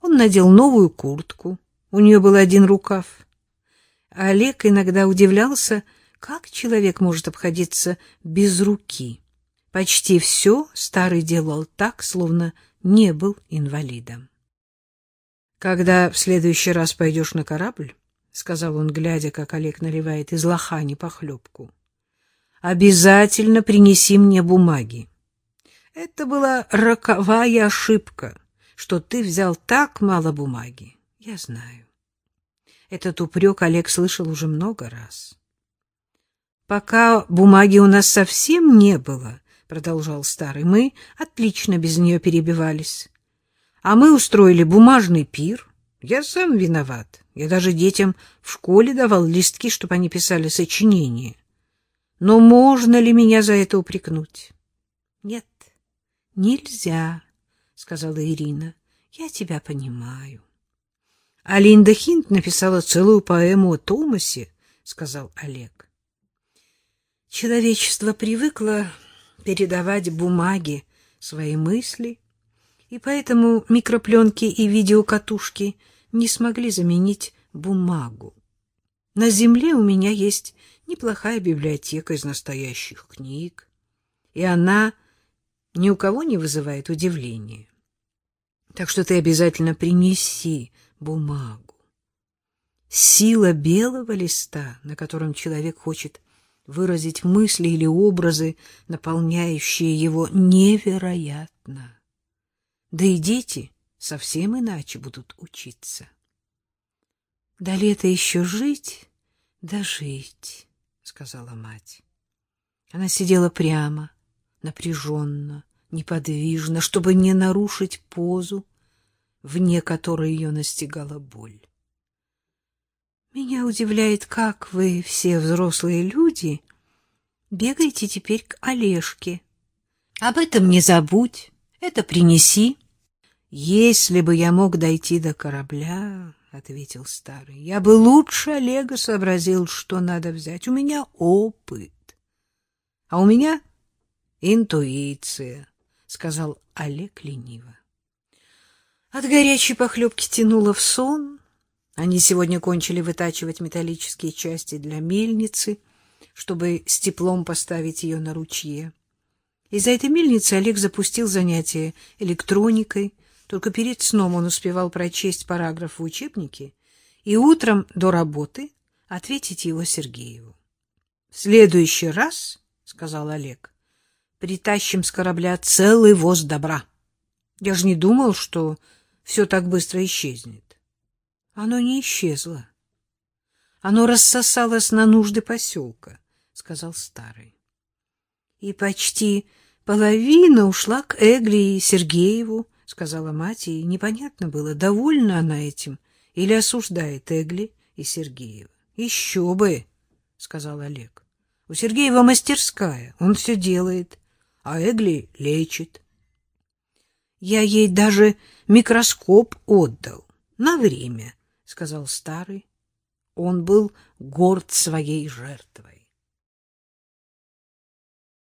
Он надел новую куртку. У нее был один рукав. Олег иногда удивлялся, как человек может обходиться без руки. Почти все старый делал так, словно не был инвалидом. Когда в следующий раз пойдешь на корабль, сказал он, глядя, как Олег наливает из лохани похлебку, обязательно принеси мне бумаги. Это была роковая ошибка, что ты взял так мало бумаги. Я знаю. Этот упрек Олег слышал уже много раз. Пока бумаги у нас совсем не было, продолжал старый, мы отлично без нее перебивались. А мы устроили бумажный пир. Я сам виноват. Я даже детям в школе давал листки, чтобы они писали сочинения. Но можно ли меня за это упрекнуть? Нет, нельзя, сказала Ирина. Я тебя понимаю. А Линда Хинт написала целую поэму о Томасе, сказал Олег. Человечество привыкло передавать бумаге свои мысли, и поэтому микропленки и видеокатушки не смогли заменить бумагу. На земле у меня есть неплохая библиотека из настоящих книг, и она ни у кого не вызывает удивления. Так что ты обязательно принеси бумагу. Сила белого листа, на котором человек хочет выразить мысли или образы, наполняющие его, невероятно. Да и дети совсем иначе будут учиться. До лета еще жить, да жить, сказала мать. Она сидела прямо, напряженно, неподвижно, чтобы не нарушить позу, вне которой ее настигала боль. Меня удивляет, как вы, все взрослые люди, бегаете теперь к Олежке. Об этом не забудь. Это принеси. Если бы я мог дойти до корабля, ответил старый. Я бы лучше Олега сообразил, что надо взять. У меня опыт. А у меня интуиция, сказал Олег лениво. От горячей похлебки тянуло в сон. Они сегодня кончили вытачивать металлические части для мельницы, чтобы с теплом поставить ее на ручье. Из-за этой мельницы Олег запустил занятия электроникой. Только перед сном он успевал прочесть параграф в учебнике и утром до работы ответить его Сергееву. — В следующий раз, — сказал Олег, — притащим с корабля целый воз добра. Я же не думал, что все так быстро исчезнет. Оно не исчезло. Оно рассосалось на нужды поселка, — сказал старый. И почти половина ушла к Эгли и Сергееву, сказала мать, и непонятно было, довольна она этим или осуждает Эгли и Сергеева. Еще бы, сказал Олег. У Сергеева мастерская, он все делает, а Эгли лечит. Я ей даже микроскоп отдал на время, сказал старый. Он был горд своей жертвой.